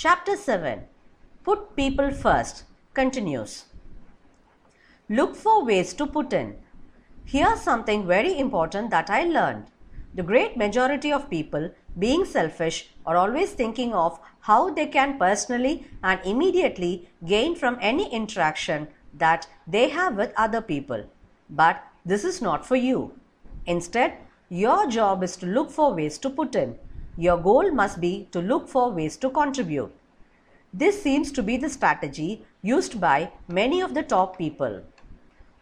Chapter 7 Put People First continues. Look for ways to put in. Here's something very important that I learned. The great majority of people, being selfish, are always thinking of how they can personally and immediately gain from any interaction that they have with other people. But this is not for you. Instead, your job is to look for ways to put in. Your goal must be to look for ways to contribute. This seems to be the strategy used by many of the top people.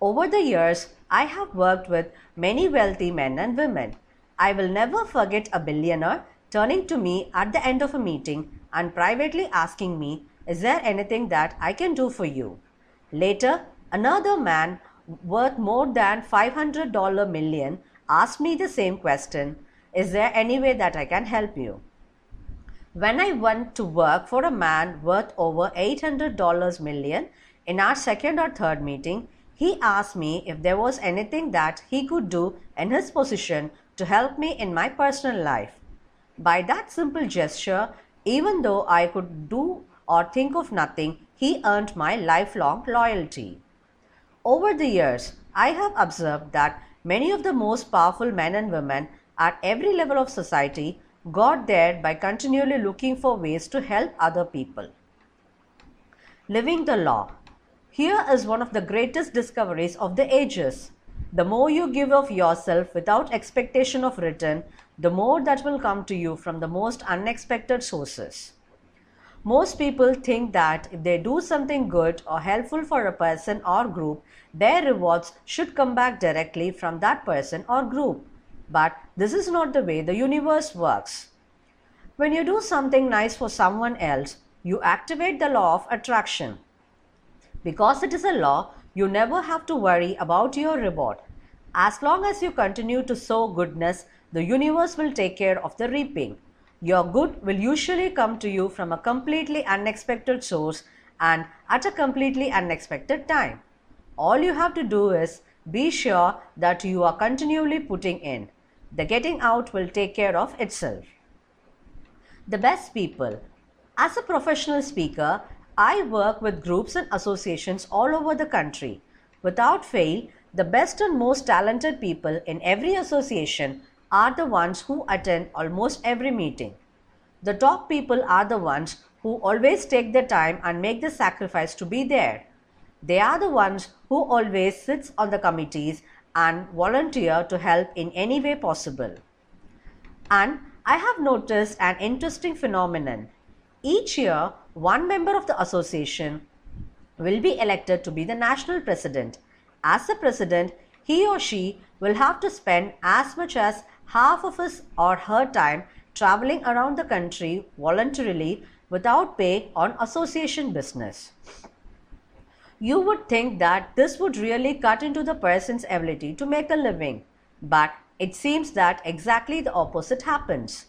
Over the years, I have worked with many wealthy men and women. I will never forget a billionaire turning to me at the end of a meeting and privately asking me, Is there anything that I can do for you? Later, another man worth more than $500 million asked me the same question Is there any way that I can help you? When I went to work for a man worth over $800 million in our second or third meeting, he asked me if there was anything that he could do in his position to help me in my personal life. By that simple gesture, even though I could do or think of nothing, he earned my lifelong loyalty. Over the years, I have observed that Many of the most powerful men and women at every level of society got there by continually looking for ways to help other people. Living the law. Here is one of the greatest discoveries of the ages. The more you give of yourself without expectation of return, the more that will come to you from the most unexpected sources. Most people think that if they do something good or helpful for a person or group, their rewards should come back directly from that person or group. But this is not the way the universe works. When you do something nice for someone else, you activate the law of attraction. Because it is a law, you never have to worry about your reward. As long as you continue to sow goodness, the universe will take care of the reaping. Your good will usually come to you from a completely unexpected source and at a completely unexpected time. All you have to do is be sure that you are continually putting in. The getting out will take care of itself. The best people. As a professional speaker, I work with groups and associations all over the country. Without fail, the best and most talented people in every association are the ones who attend almost every meeting. The top people are the ones who always take the time and make the sacrifice to be there. They are the ones who always sits on the committees and volunteer to help in any way possible. And I have noticed an interesting phenomenon. Each year, one member of the association will be elected to be the national president. As the president, he or she will have to spend as much as half of his or her time traveling around the country voluntarily without pay on association business. You would think that this would really cut into the person's ability to make a living, but it seems that exactly the opposite happens.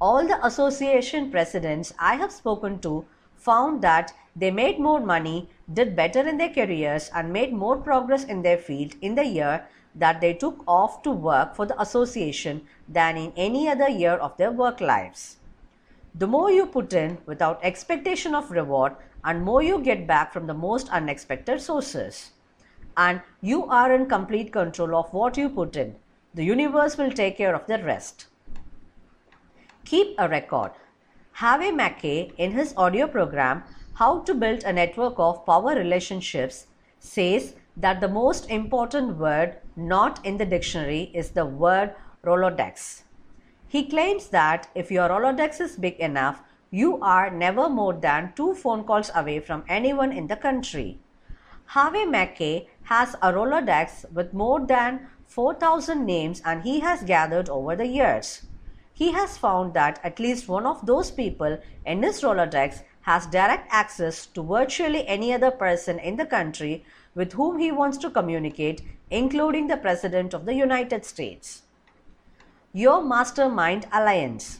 All the association presidents I have spoken to found that they made more money, did better in their careers, and made more progress in their field in the year that they took off to work for the association than in any other year of their work lives. The more you put in without expectation of reward and more you get back from the most unexpected sources. And you are in complete control of what you put in. The universe will take care of the rest. Keep a record. Harvey Mackay, in his audio program, How to Build a Network of Power Relationships, says that the most important word not in the dictionary is the word Rolodex. He claims that if your Rolodex is big enough, you are never more than two phone calls away from anyone in the country. Harvey Mackay has a Rolodex with more than 4,000 names and he has gathered over the years. He has found that at least one of those people in his Rolodex has direct access to virtually any other person in the country with whom he wants to communicate, including the President of the United States. Your Mastermind Alliance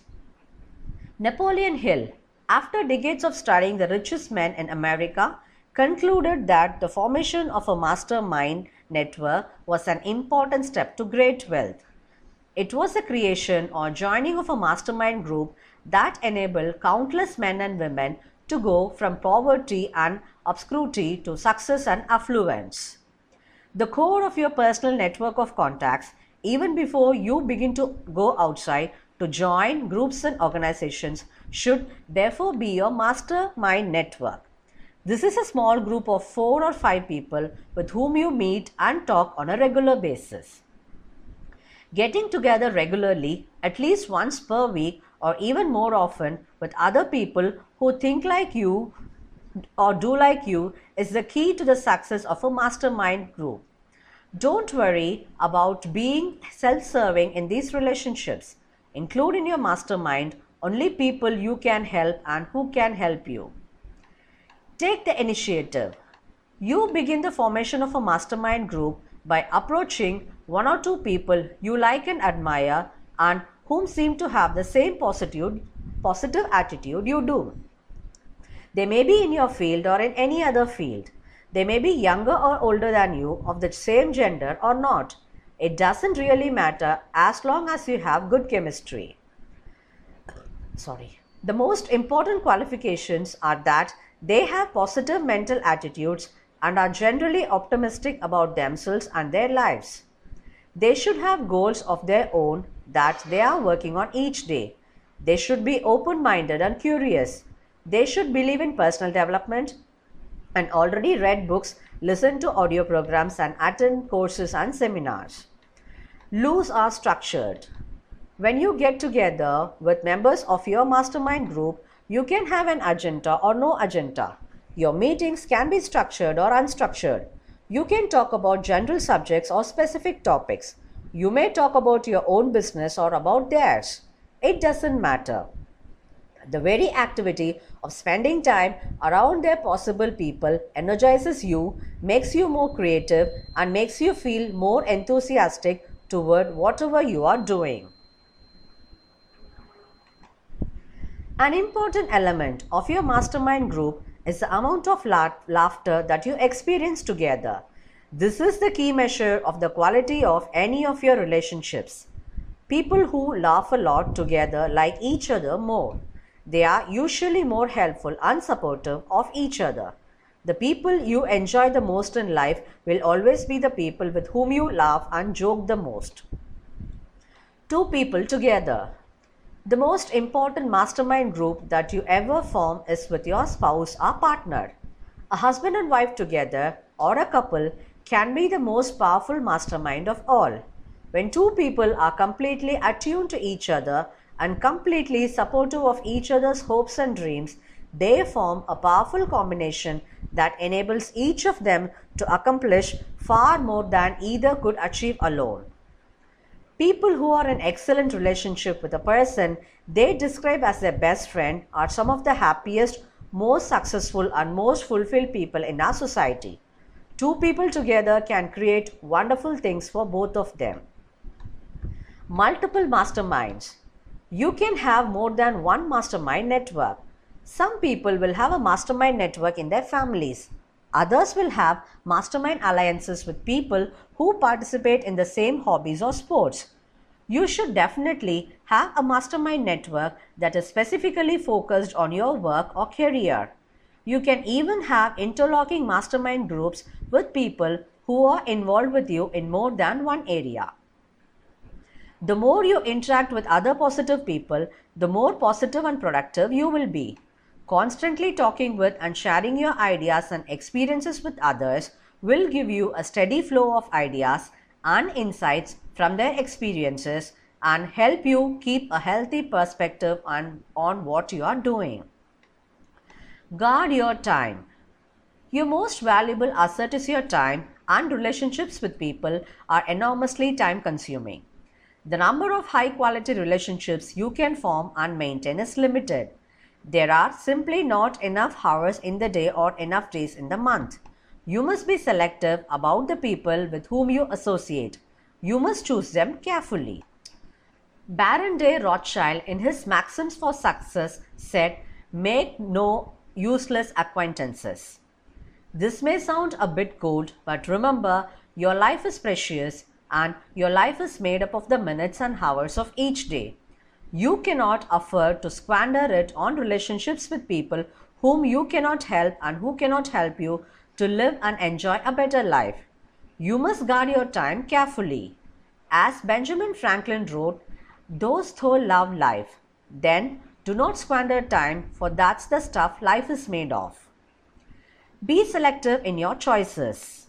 Napoleon Hill, after decades of studying the richest men in America, concluded that the formation of a mastermind network was an important step to great wealth. It was the creation or joining of a mastermind group that enabled countless men and women to go from poverty and obscurity to success and affluence. The core of your personal network of contacts, even before you begin to go outside to join groups and organizations, should therefore be your mastermind network. This is a small group of four or five people with whom you meet and talk on a regular basis. Getting together regularly, at least once per week or even more often with other people who think like you or do like you is the key to the success of a mastermind group. Don't worry about being self serving in these relationships. Include in your mastermind only people you can help and who can help you. Take the initiative. You begin the formation of a mastermind group by approaching one or two people you like and admire and whom seem to have the same positive, positive attitude you do. They may be in your field or in any other field. They may be younger or older than you, of the same gender or not. It doesn't really matter as long as you have good chemistry. Sorry. The most important qualifications are that they have positive mental attitudes and are generally optimistic about themselves and their lives. They should have goals of their own that they are working on each day. They should be open minded and curious. They should believe in personal development and already read books, listen to audio programs, and attend courses and seminars. Loose are structured. When you get together with members of your mastermind group, you can have an agenda or no agenda. Your meetings can be structured or unstructured. You can talk about general subjects or specific topics. You may talk about your own business or about theirs. It doesn't matter. The very activity of spending time around their possible people energizes you, makes you more creative, and makes you feel more enthusiastic toward whatever you are doing. An important element of your mastermind group is the amount of la laughter that you experience together. This is the key measure of the quality of any of your relationships. People who laugh a lot together like each other more. They are usually more helpful and supportive of each other. The people you enjoy the most in life will always be the people with whom you laugh and joke the most. Two people together. The most important mastermind group that you ever form is with your spouse or partner. A husband and wife together or a couple can be the most powerful mastermind of all. When two people are completely attuned to each other and completely supportive of each other's hopes and dreams, they form a powerful combination that enables each of them to accomplish far more than either could achieve alone. People who are in excellent relationship with a person they describe as their best friend are some of the happiest, most successful and most fulfilled people in our society. Two people together can create wonderful things for both of them. Multiple masterminds. You can have more than one mastermind network. Some people will have a mastermind network in their families. Others will have mastermind alliances with people who participate in the same hobbies or sports. You should definitely have a mastermind network that is specifically focused on your work or career. You can even have interlocking mastermind groups with people who are involved with you in more than one area. The more you interact with other positive people, the more positive and productive you will be. Constantly talking with and sharing your ideas and experiences with others will give you a steady flow of ideas and insights from their experiences and help you keep a healthy perspective on, on what you are doing. Guard your time. Your most valuable asset is your time, and relationships with people are enormously time consuming. The number of high quality relationships you can form and maintain is limited. There are simply not enough hours in the day or enough days in the month. You must be selective about the people with whom you associate. You must choose them carefully. Baron de Rothschild, in his Maxims for Success, said, Make no useless acquaintances. This may sound a bit cold, but remember, your life is precious and your life is made up of the minutes and hours of each day. You cannot afford to squander it on relationships with people whom you cannot help and who cannot help you to live and enjoy a better life. You must guard your time carefully. As Benjamin Franklin wrote, those who love life, then do not squander time, for that's the stuff life is made of. Be selective in your choices.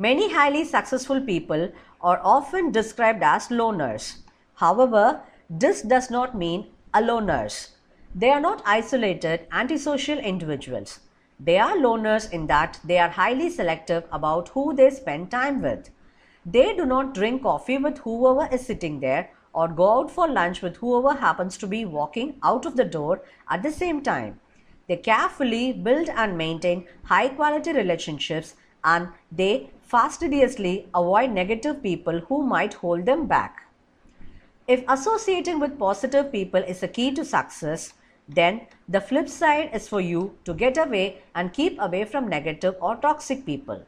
Many highly successful people are often described as loners. However, this does not mean aloners. They are not isolated, antisocial individuals. They are loners in that they are highly selective about who they spend time with. They do not drink coffee with whoever is sitting there or go out for lunch with whoever happens to be walking out of the door at the same time. They carefully build and maintain high quality relationships and they fastidiously avoid negative people who might hold them back. If associating with positive people is a key to success, then the flip side is for you to get away and keep away from negative or toxic people.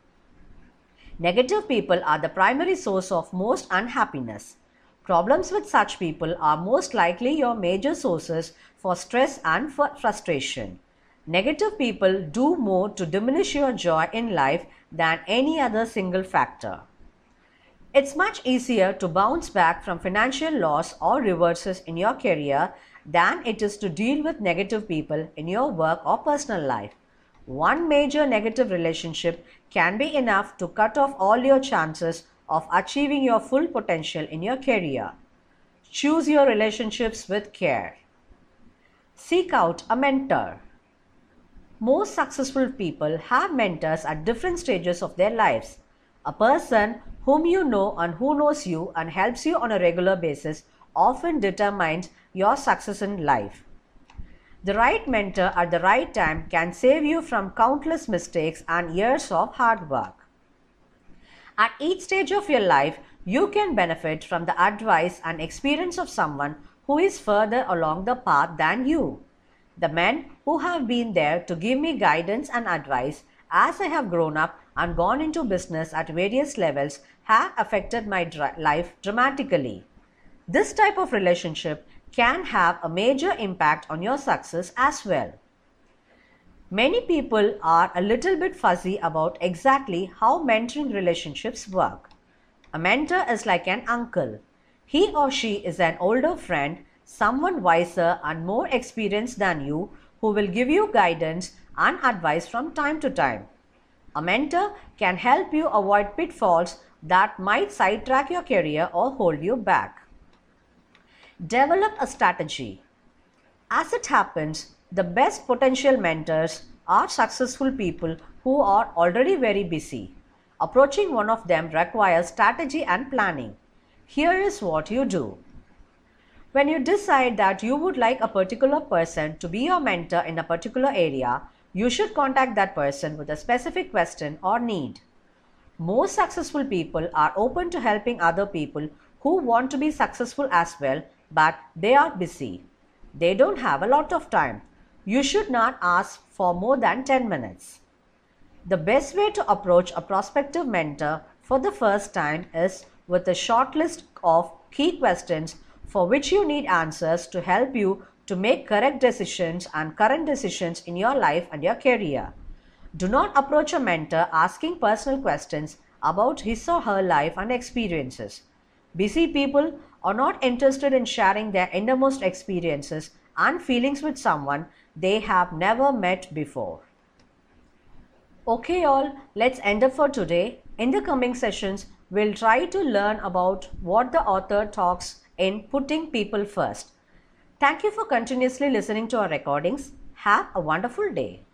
Negative people are the primary source of most unhappiness. Problems with such people are most likely your major sources for stress and for frustration. Negative people do more to diminish your joy in life than any other single factor. It's much easier to bounce back from financial loss or reverses in your career than it is to deal with negative people in your work or personal life. One major negative relationship can be enough to cut off all your chances of achieving your full potential in your career. Choose your relationships with care. Seek out a mentor. Most successful people have mentors at different stages of their lives. A person whom you know and who knows you and helps you on a regular basis often determines your success in life. The right mentor at the right time can save you from countless mistakes and years of hard work. At each stage of your life, you can benefit from the advice and experience of someone who is further along the path than you. The men who have been there to give me guidance and advice as I have grown up and gone into business at various levels have affected my life dramatically. This type of relationship can have a major impact on your success as well. Many people are a little bit fuzzy about exactly how mentoring relationships work. A mentor is like an uncle. He or she is an older friend, someone wiser and more experienced than you who will give you guidance and advice from time to time. A mentor can help you avoid pitfalls that might sidetrack your career or hold you back. Develop a strategy. As it happens, the best potential mentors are successful people who are already very busy. Approaching one of them requires strategy and planning. Here is what you do. When you decide that you would like a particular person to be your mentor in a particular area, you should contact that person with a specific question or need. Most successful people are open to helping other people who want to be successful as well but they are busy. They don't have a lot of time. You should not ask for more than 10 minutes. The best way to approach a prospective mentor for the first time is with a short list of key questions for which you need answers to help you to make correct decisions and current decisions in your life and your career. Do not approach a mentor asking personal questions about his or her life and experiences. Busy people are not interested in sharing their innermost experiences and feelings with someone they have never met before. Okay, all, let's end up for today. In the coming sessions, we'll try to learn about what the author talks in putting people first. Thank you for continuously listening to our recordings. Have a wonderful day.